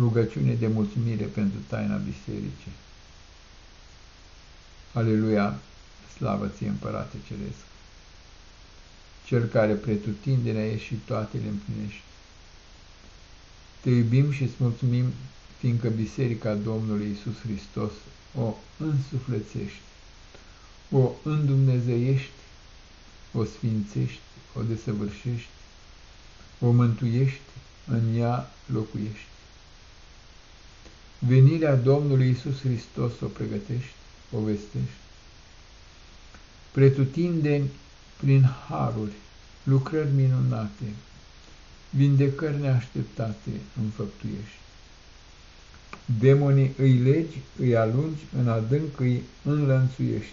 Rugăciune de mulțumire pentru taina bisericii. Aleluia, slavă ție, Împărate Ceresc! Cel care pretutindenea ești și toate le împlinești. Te iubim și îți mulțumim, fiindcă Biserica Domnului Isus Hristos o însuflețești, o îndumnezeiești, o sfințești, o desăvârșești, o mântuiești, în ea locuiești. Venirea Domnului Isus Hristos o pregătești, o vestești. Pretutindeni prin haruri, lucrări minunate, vindecări neașteptate înfăptuiești. Demonii îi legi, îi alungi, în adânc îi înlănțuiești.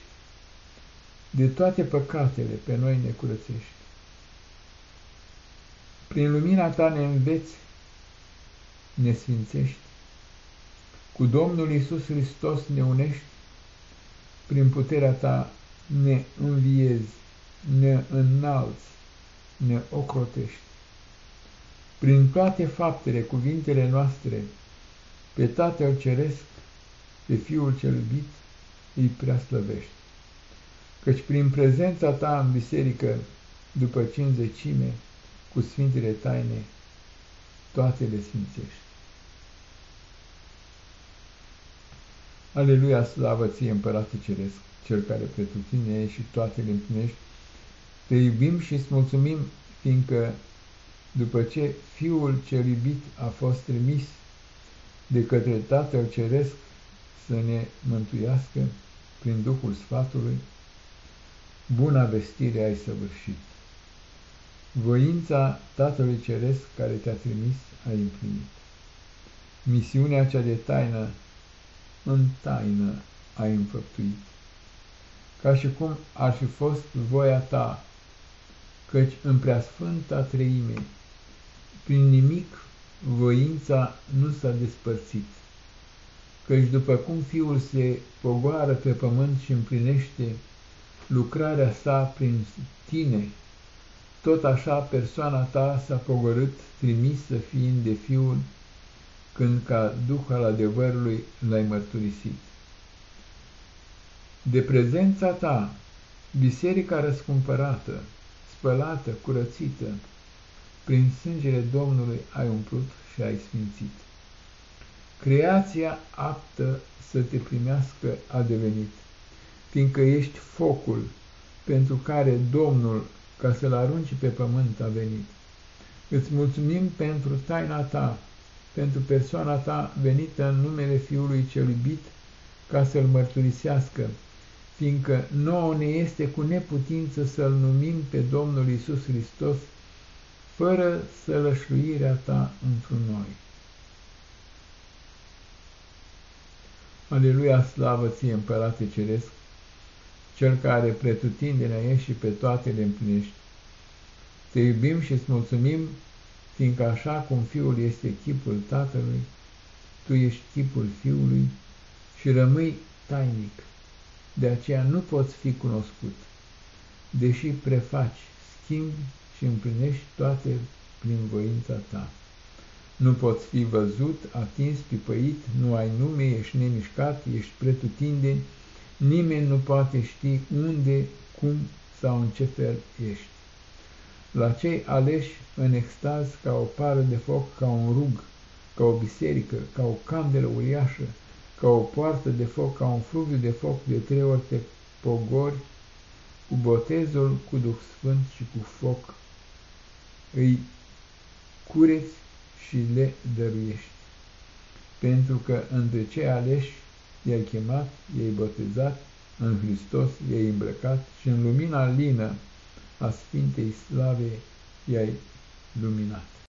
De toate păcatele pe noi ne curățești. Prin lumina ta ne înveți, ne sfințești. Cu Domnul Isus Hristos ne unești, prin puterea ta ne înviezi, ne înalți, ne ocrotești. Prin toate faptele, cuvintele noastre, pe Tatăl Ceresc, pe Fiul cel iubit, îi preaslăvești. Căci prin prezența ta în biserică, după cinzecime, cu sfintele taine, toate le sfințești. Aleluia, slavă ție, Împărate Ceresc, Cel care pretutine și toate le împlinești, te iubim și îți mulțumim, fiindcă după ce Fiul cel iubit a fost trimis de către Tatăl Ceresc să ne mântuiască prin Duhul Sfatului, buna vestire ai săvârșit. Voința Tatălui Ceresc care te-a trimis ai împlinit. Misiunea cea de taină în taină ai înfăptuit, ca și cum ar fi fost voia ta, căci în preasfânta treime, prin nimic voința nu s-a despărțit, căci după cum Fiul se pogoară pe pământ și împlinește lucrarea sa prin tine, tot așa persoana ta s-a pogorât, trimisă fiind de Fiul, când ca Duh al adevărului l-ai mărturisit. De prezența ta, biserica răscumpărată, spălată, curățită, prin sângele Domnului ai umplut și ai sfințit. Creația aptă să te primească a devenit, fiindcă ești focul pentru care Domnul, ca să-l arunci pe pământ, a venit. Îți mulțumim pentru taina ta, pentru persoana ta venită în numele Fiului cel iubit, ca să-l mărturisească, fiindcă nouă ne este cu neputință să-l numim pe Domnul Isus Hristos, fără sălășluirea ta într noi. Aleluia, slavă ție, Împărate Ceresc, Cel care pretutindenea ești și pe toate le împlinești. Te iubim și îți mulțumim fiindcă așa cum Fiul este chipul Tatălui, tu ești chipul Fiului și rămâi tainic. De aceea nu poți fi cunoscut, deși prefaci, schimbi și împlinești toate prin voința ta. Nu poți fi văzut, atins, pipăit, nu ai nume, ești nemișcat, ești pretutindeni, nimeni nu poate ști unde, cum sau în ce fel ești la cei aleși în extaz ca o pară de foc, ca un rug, ca o biserică, ca o candelă uriașă, ca o poartă de foc, ca un fluviu de foc de trei ori te pogori, cu botezul, cu Duh Sfânt și cu foc, îi cureți și le dăruiești. Pentru că între cei aleși i-ai chemat, i-ai botezat, în Hristos i-ai îmbrăcat și în lumina lină a Sfintei Slave i-ai luminat.